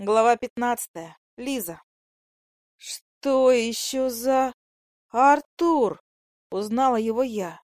Глава пятнадцатая. Лиза. Что еще за... Артур! Узнала его я.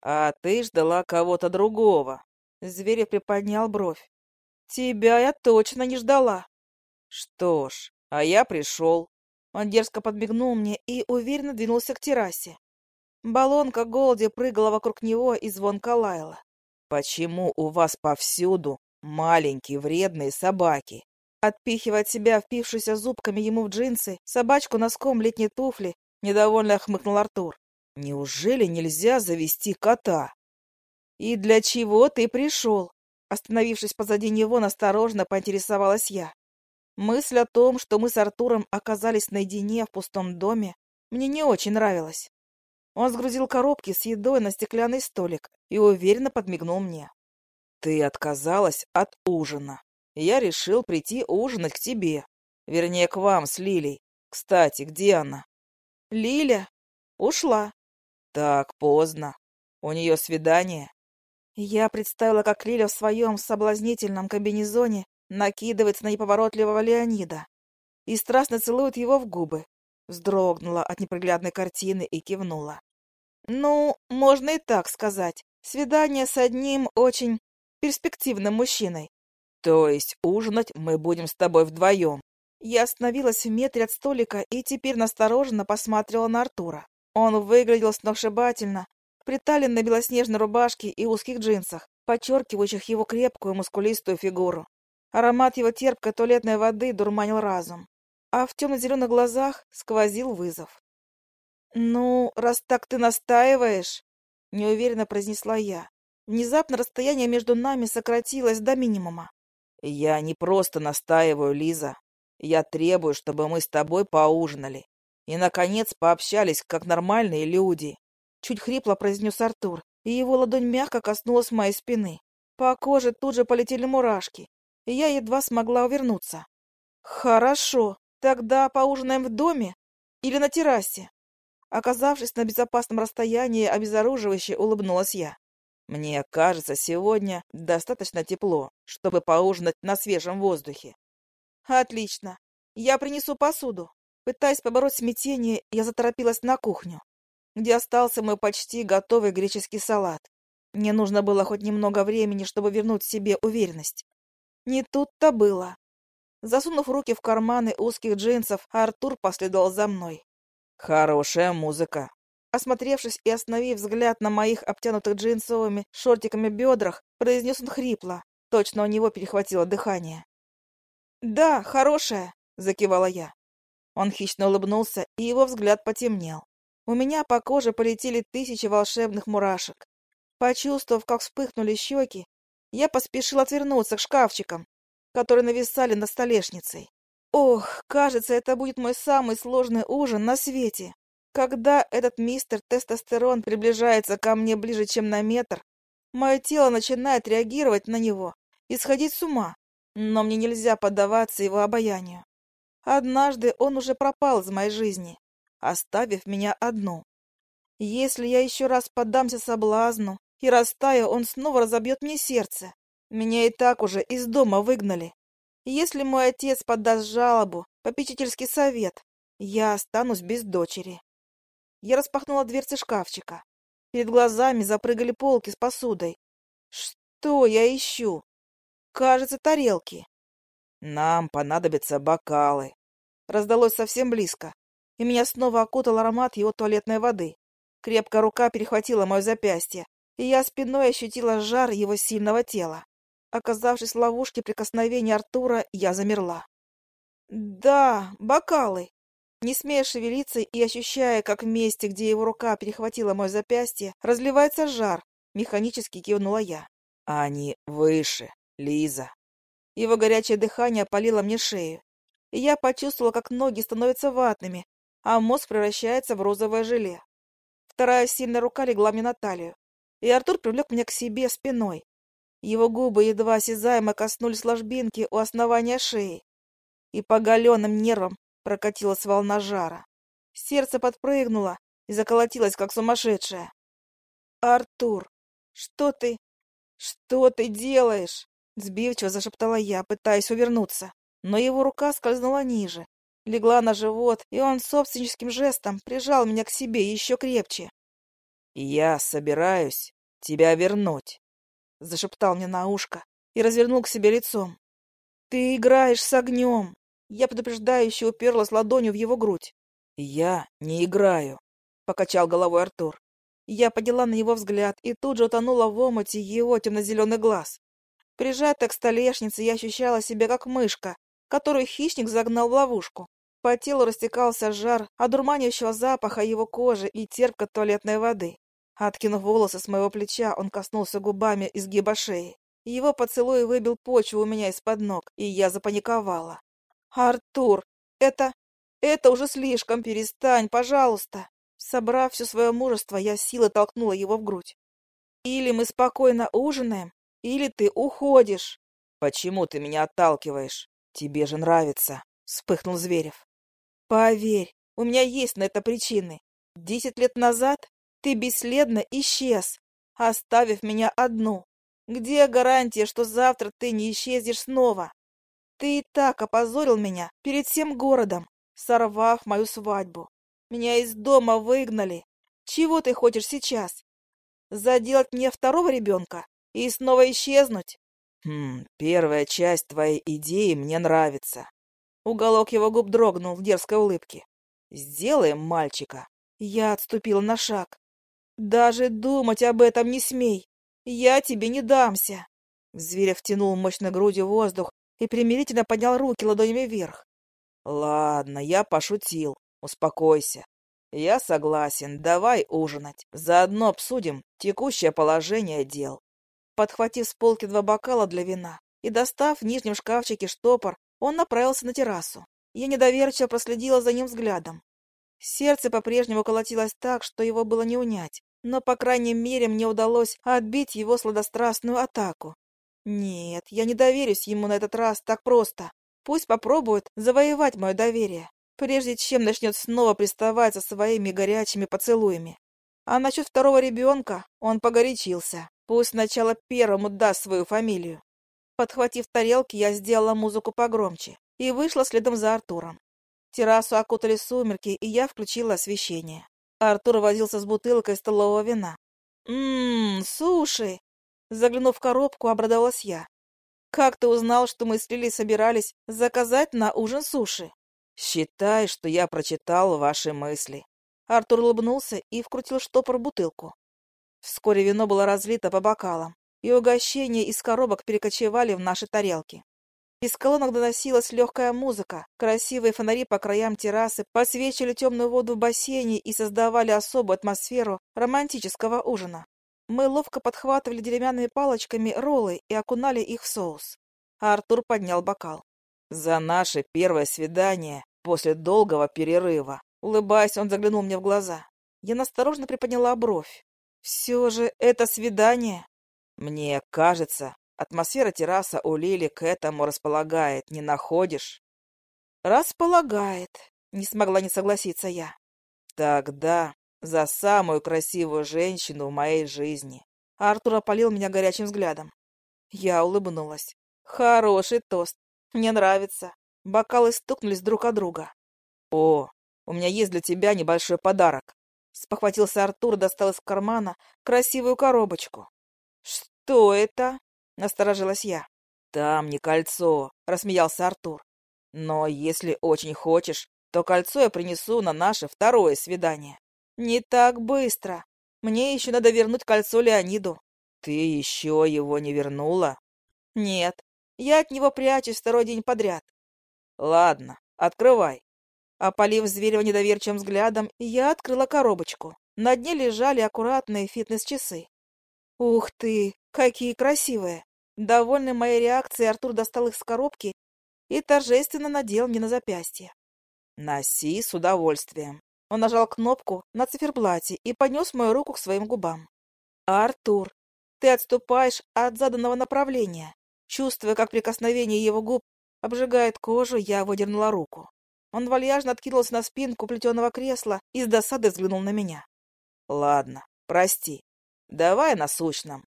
А ты ждала кого-то другого. Зверев приподнял бровь. Тебя я точно не ждала. Что ж, а я пришел. Он дерзко подмигнул мне и уверенно двинулся к террасе. Баллонка Голди прыгала вокруг него и звонко лаяла. «Почему у вас повсюду маленькие вредные собаки?» Отпихивая от себя впившуюся зубками ему в джинсы, собачку носком летней туфли, недовольно хмыкнул Артур. «Неужели нельзя завести кота?» «И для чего ты пришел?» Остановившись позади него, насторожно поинтересовалась я. Мысль о том, что мы с Артуром оказались наедине в пустом доме, мне не очень нравилась. Он сгрузил коробки с едой на стеклянный столик и уверенно подмигнул мне. «Ты отказалась от ужина я решил прийти ужинать к тебе. Вернее, к вам с Лилей. Кстати, где она? Лиля? Ушла. Так поздно. У нее свидание. Я представила, как Лиля в своем соблазнительном комбинезоне накидывается на неповоротливого Леонида и страстно целует его в губы. Вздрогнула от неприглядной картины и кивнула. Ну, можно и так сказать. Свидание с одним очень перспективным мужчиной. То есть ужинать мы будем с тобой вдвоем. Я остановилась в метре от столика и теперь настороженно посматривала на Артура. Он выглядел сногсшибательно, в приталенной белоснежной рубашке и узких джинсах, подчеркивающих его крепкую мускулистую фигуру. Аромат его терпкой туалетной воды дурманил разум, а в темно-зеленых глазах сквозил вызов. «Ну, раз так ты настаиваешь», — неуверенно произнесла я. Внезапно расстояние между нами сократилось до минимума. Я не просто настаиваю, Лиза. Я требую, чтобы мы с тобой поужинали. И, наконец, пообщались, как нормальные люди. Чуть хрипло произнес Артур, и его ладонь мягко коснулась моей спины. По коже тут же полетели мурашки, и я едва смогла увернуться. «Хорошо, тогда поужинаем в доме или на террасе?» Оказавшись на безопасном расстоянии, обезоруживающе улыбнулась я. Мне кажется, сегодня достаточно тепло, чтобы поужинать на свежем воздухе. Отлично. Я принесу посуду. Пытаясь побороть смятение, я заторопилась на кухню, где остался мой почти готовый греческий салат. Мне нужно было хоть немного времени, чтобы вернуть себе уверенность. Не тут-то было. Засунув руки в карманы узких джинсов, Артур последовал за мной. «Хорошая музыка», Осмотревшись и остановив взгляд на моих обтянутых джинсовыми шортиками бедрах, произнес он хрипло. Точно у него перехватило дыхание. «Да, хорошая», — закивала я. Он хищно улыбнулся, и его взгляд потемнел. У меня по коже полетели тысячи волшебных мурашек. Почувствовав, как вспыхнули щеки, я поспешил отвернуться к шкафчикам, которые нависали над столешницей. Ох, кажется, это будет мой самый сложный ужин на свете. Когда этот мистер тестостерон приближается ко мне ближе, чем на метр, мое тело начинает реагировать на него и сходить с ума, но мне нельзя поддаваться его обаянию. Однажды он уже пропал из моей жизни, оставив меня одну. Если я еще раз поддамся соблазну и растаю, он снова разобьет мне сердце. Меня и так уже из дома выгнали. Если мой отец подаст жалобу, попечительский совет, я останусь без дочери. Я распахнула дверцы шкафчика. Перед глазами запрыгали полки с посудой. Что я ищу? Кажется, тарелки. Нам понадобятся бокалы. Раздалось совсем близко, и меня снова окутал аромат его туалетной воды. Крепкая рука перехватила мое запястье, и я спиной ощутила жар его сильного тела. Оказавшись в ловушке прикосновения Артура, я замерла. «Да, бокалы!» Не смея шевелиться и ощущая, как в месте, где его рука перехватила мое запястье, разливается жар, механически кивнула я. «Они выше, Лиза». Его горячее дыхание опалило мне шею, и я почувствовала, как ноги становятся ватными, а мозг превращается в розовое желе. Вторая сильная рука легла мне на талию, и Артур привлек меня к себе спиной. Его губы едва осязаемо коснулись ложбинки у основания шеи, и по оголенным нервам прокатилась волна жара. Сердце подпрыгнуло и заколотилось, как сумасшедшее. «Артур, что ты... что ты делаешь?» Сбивчиво зашептала я, пытаясь увернуться. но его рука скользнула ниже, легла на живот, и он собственническим жестом прижал меня к себе еще крепче. «Я собираюсь тебя вернуть», — зашептал мне на ушко и развернул к себе лицом. «Ты играешь с огнем!» Я предупреждающе уперлась ладонью в его грудь. «Я не играю», — покачал головой Артур. Я подняла на него взгляд и тут же утонула в омуте его темно-зеленый глаз. Прижатая к столешнице, я ощущала себя как мышка, которую хищник загнал в ловушку. По телу растекался жар одурманивающего запаха его кожи и терпка туалетной воды. Откинув волосы с моего плеча, он коснулся губами изгиба шеи. Его поцелуй выбил почву у меня из-под ног, и я запаниковала. «Артур, это... это уже слишком, перестань, пожалуйста!» Собрав все свое мужество, я силой толкнула его в грудь. «Или мы спокойно ужинаем, или ты уходишь!» «Почему ты меня отталкиваешь? Тебе же нравится!» — вспыхнул Зверев. «Поверь, у меня есть на это причины. Десять лет назад ты бесследно исчез, оставив меня одну. Где гарантия, что завтра ты не исчезнешь снова? Ты и так опозорил меня перед всем городом, сорвав мою свадьбу. Меня из дома выгнали. Чего ты хочешь сейчас? Заделать мне второго ребенка и снова исчезнуть? Хм, первая часть твоей идеи мне нравится. Уголок его губ дрогнул в дерзкой улыбке. Сделаем мальчика. Я отступила на шаг. Даже думать об этом не смей. Я тебе не дамся. Зверев втянул мощной грудью воздух и примирительно поднял руки ладонями вверх. Ладно, я пошутил. Успокойся. Я согласен, давай ужинать. Заодно обсудим текущее положение дел. Подхватив с полки два бокала для вина и достав в нижнем шкафчике штопор, он направился на террасу. Я недоверчиво проследила за ним взглядом. Сердце по-прежнему колотилось так, что его было не унять, но, по крайней мере, мне удалось отбить его сладострастную атаку. Нет, я не доверюсь ему на этот раз так просто. Пусть попробует завоевать мое доверие, прежде чем начнет снова приставать со своими горячими поцелуями. А насчет второго ребенка он погорячился. Пусть сначала первому даст свою фамилию. Подхватив тарелки, я сделала музыку погромче и вышла следом за Артуром. Террасу окутали сумерки, и я включила освещение. Артур возился с бутылкой столового вина. «Ммм, суши!» Заглянув в коробку, обрадовалась я. «Как ты узнал, что мы с Лили собирались заказать на ужин суши?» «Считай, что я прочитал ваши мысли». Артур улыбнулся и вкрутил штопор в бутылку. Вскоре вино было разлито по бокалам, и угощения из коробок перекочевали в наши тарелки. Из колонок доносилась легкая музыка, красивые фонари по краям террасы подсвечивали темную воду в бассейне и создавали особую атмосферу романтического ужина. Мы ловко подхватывали деревянными палочками роллы и окунали их в соус. А Артур поднял бокал. «За наше первое свидание после долгого перерыва!» Улыбаясь, он заглянул мне в глаза. Я насторожно приподняла бровь. «Все же это свидание?» «Мне кажется, атмосфера терраса у Лили к этому располагает, не находишь?» «Располагает», — не смогла не согласиться я. «Тогда за самую красивую женщину в моей жизни. Артур опалил меня горячим взглядом. Я улыбнулась. Хороший тост. Мне нравится. Бокалы стукнулись друг от друга. О, у меня есть для тебя небольшой подарок. Спохватился Артур и достал из кармана красивую коробочку. Что это? Насторожилась я. Там не кольцо, рассмеялся Артур. Но если очень хочешь, то кольцо я принесу на наше второе свидание. «Не так быстро. Мне еще надо вернуть кольцо Леониду». «Ты еще его не вернула?» «Нет. Я от него прячусь второй день подряд». «Ладно, открывай». Опалив Зверева недоверчивым взглядом, я открыла коробочку. На дне лежали аккуратные фитнес-часы. «Ух ты, какие красивые!» Довольный моей реакцией, Артур достал их с коробки и торжественно надел мне на запястье. «Носи с удовольствием». Он нажал кнопку на циферблате и поднес мою руку к своим губам. «Артур, ты отступаешь от заданного направления». Чувствуя, как прикосновение его губ обжигает кожу, я выдернула руку. Он вальяжно откинулся на спинку плетеного кресла и с досадой взглянул на меня. «Ладно, прости. Давай насущном.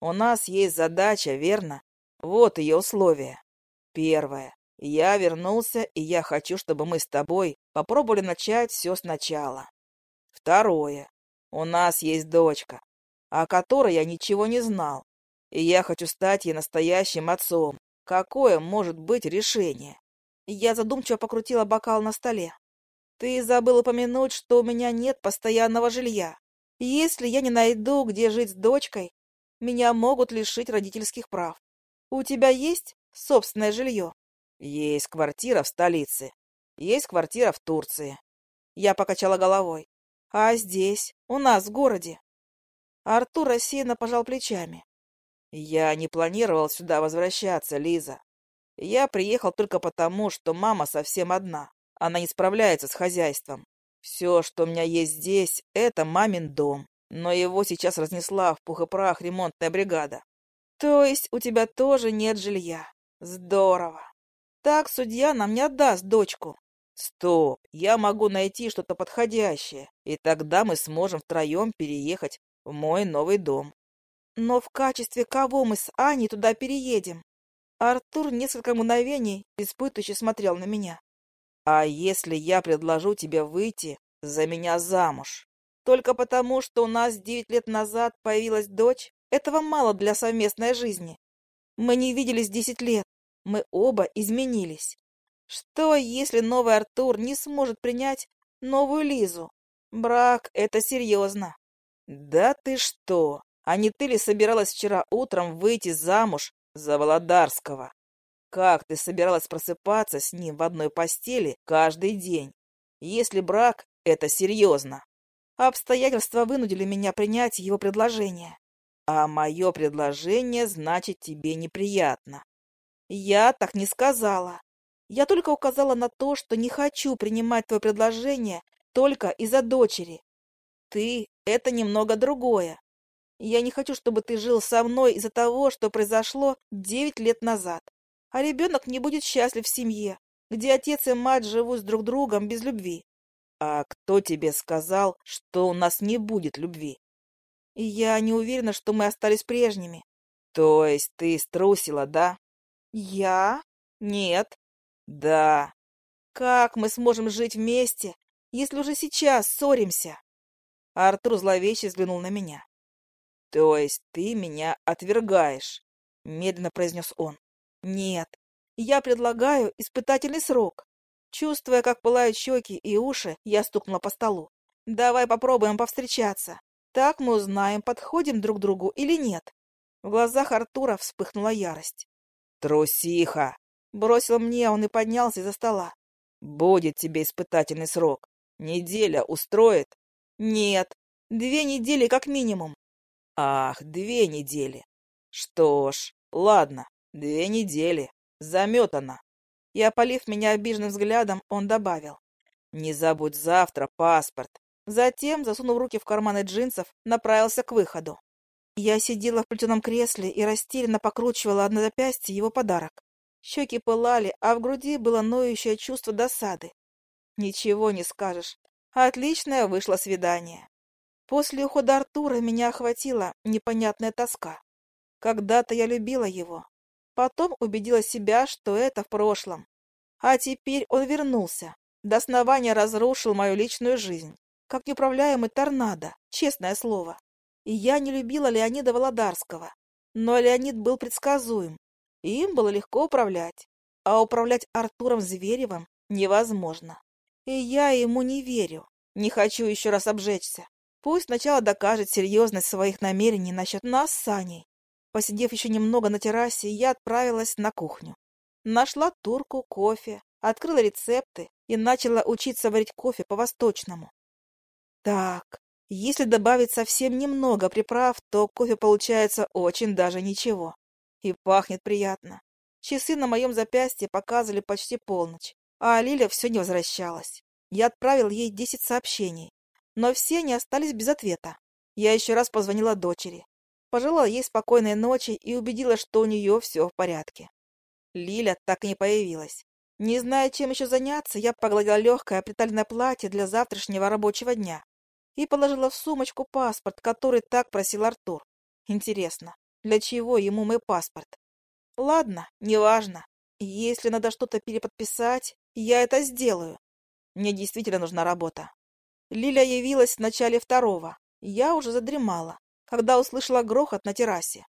У нас есть задача, верно? Вот ее условия. Первое. Я вернулся, и я хочу, чтобы мы с тобой попробовали начать все сначала. Второе. У нас есть дочка, о которой я ничего не знал, и я хочу стать ей настоящим отцом. Какое может быть решение? Я задумчиво покрутила бокал на столе. Ты забыл упомянуть, что у меня нет постоянного жилья. Если я не найду, где жить с дочкой, меня могут лишить родительских прав. У тебя есть собственное жилье? Есть квартира в столице. Есть квартира в Турции. Я покачала головой. А здесь, у нас в городе? Артур рассеянно пожал плечами. Я не планировал сюда возвращаться, Лиза. Я приехал только потому, что мама совсем одна. Она не справляется с хозяйством. Все, что у меня есть здесь, это мамин дом. Но его сейчас разнесла в пух и прах ремонтная бригада. То есть у тебя тоже нет жилья? Здорово. Так судья нам не отдаст дочку. Стоп, я могу найти что-то подходящее, и тогда мы сможем втроем переехать в мой новый дом. Но в качестве кого мы с Аней туда переедем? Артур несколько мгновений испытывающе смотрел на меня. А если я предложу тебе выйти за меня замуж? Только потому, что у нас девять лет назад появилась дочь, этого мало для совместной жизни. Мы не виделись десять лет, мы оба изменились. Что, если новый Артур не сможет принять новую Лизу? Брак — это серьезно. Да ты что? А не ты ли собиралась вчера утром выйти замуж за Володарского? Как ты собиралась просыпаться с ним в одной постели каждый день? Если брак — это серьезно. Обстоятельства вынудили меня принять его предложение. А мое предложение, значит, тебе неприятно. Я так не сказала. Я только указала на то, что не хочу принимать твое предложение только из-за дочери. Ты — это немного другое. Я не хочу, чтобы ты жил со мной из-за того, что произошло девять лет назад. А ребенок не будет счастлив в семье, где отец и мать живут с друг другом без любви. А кто тебе сказал, что у нас не будет любви? Я не уверена, что мы остались прежними. То есть ты струсила, да? Я? Нет. Да. Как мы сможем жить вместе, если уже сейчас ссоримся? Артур зловеще взглянул на меня. «То есть ты меня отвергаешь?» — медленно произнес он. «Нет, я предлагаю испытательный срок». Чувствуя, как пылают щеки и уши, я стукнула по столу. «Давай попробуем повстречаться. Так мы узнаем, подходим друг другу или нет». В глазах Артура вспыхнула ярость. «Трусиха!» — бросил мне он и поднялся из-за стола. «Будет тебе испытательный срок. Неделя устроит?» «Нет, две недели как минимум». Ах, две недели. Что ж, ладно, две недели. Заметана. И, опалив меня обиженным взглядом, он добавил. Не забудь завтра паспорт. Затем, засунув руки в карманы джинсов, направился к выходу. Я сидела в плетеном кресле и растерянно покручивала на запястье его подарок. Щеки пылали, а в груди было ноющее чувство досады. Ничего не скажешь. Отличное вышло свидание. После ухода Артура меня охватила непонятная тоска. Когда-то я любила его. Потом убедила себя, что это в прошлом. А теперь он вернулся. До основания разрушил мою личную жизнь. Как неуправляемый торнадо, честное слово. Я не любила Леонида Володарского. Но Леонид был предсказуем. Им было легко управлять. А управлять Артуром Зверевым невозможно. И я ему не верю. Не хочу еще раз обжечься. Пусть сначала докажет серьезность своих намерений насчет нас с Саней. Посидев еще немного на террасе, я отправилась на кухню. Нашла турку, кофе, открыла рецепты и начала учиться варить кофе по-восточному. Так, если добавить совсем немного приправ, то кофе получается очень даже ничего. И пахнет приятно. Часы на моем запястье показывали почти полночь, а Лиля все не возвращалась. Я отправил ей десять сообщений, но все они остались без ответа. Я еще раз позвонила дочери, пожелала ей спокойной ночи и убедилась, что у нее все в порядке. Лиля так и не появилась. Не зная, чем еще заняться, я погладила легкое притальное платье для завтрашнего рабочего дня и положила в сумочку паспорт, который так просил Артур. Интересно, для чего ему мой паспорт? Ладно, неважно. Если надо что-то переподписать, я это сделаю. Мне действительно нужна работа. Лиля явилась в начале второго. Я уже задремала, когда услышала грохот на террасе.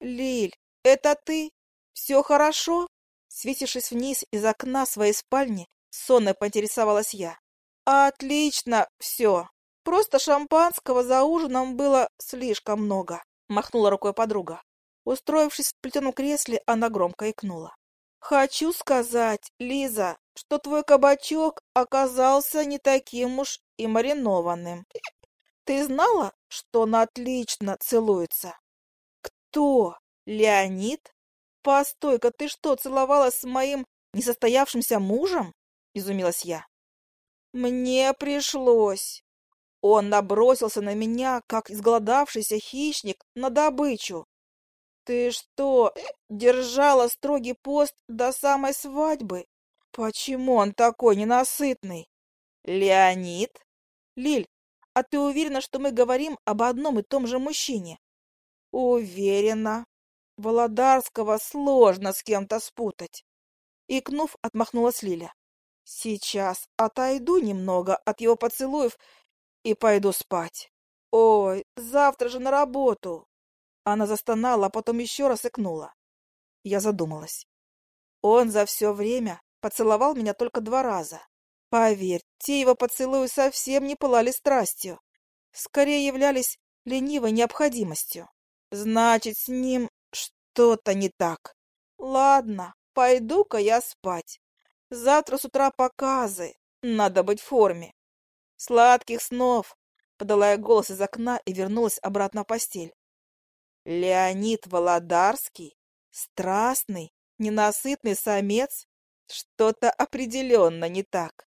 «Лиль, это ты? Все хорошо?» Светившись вниз из окна своей спальни, сонно поинтересовалась я. «Отлично все. Просто шампанского за ужином было слишком много», — махнула рукой подруга. Устроившись в плетеном кресле, она громко икнула. «Хочу сказать, Лиза, что твой кабачок оказался не таким уж и маринованным. Ты знала, что он отлично целуется?» «Кто? Леонид? Постой-ка, ты что, целовалась с моим несостоявшимся мужем?» — изумилась я. «Мне пришлось. Он набросился на меня, как изголодавшийся хищник, на добычу. Ты что, держала строгий пост до самой свадьбы? Почему он такой ненасытный? Леонид? Лиль, а ты уверена, что мы говорим об одном и том же мужчине? Уверена. Володарского сложно с кем-то спутать. Икнув, отмахнулась Лиля. Сейчас отойду немного от его поцелуев и пойду спать. Ой, завтра же на работу. Она застонала, а потом еще раз икнула. Я задумалась. Он за все время поцеловал меня только два раза. Поверь, те его поцелуи совсем не пылали страстью. Скорее являлись ленивой необходимостью. Значит, с ним что-то не так. Ладно, пойду-ка я спать. Завтра с утра показы. Надо быть в форме. Сладких снов, подала я голос из окна и вернулась обратно в постель. Леонид Володарский? Страстный, ненасытный самец? Что-то определенно не так.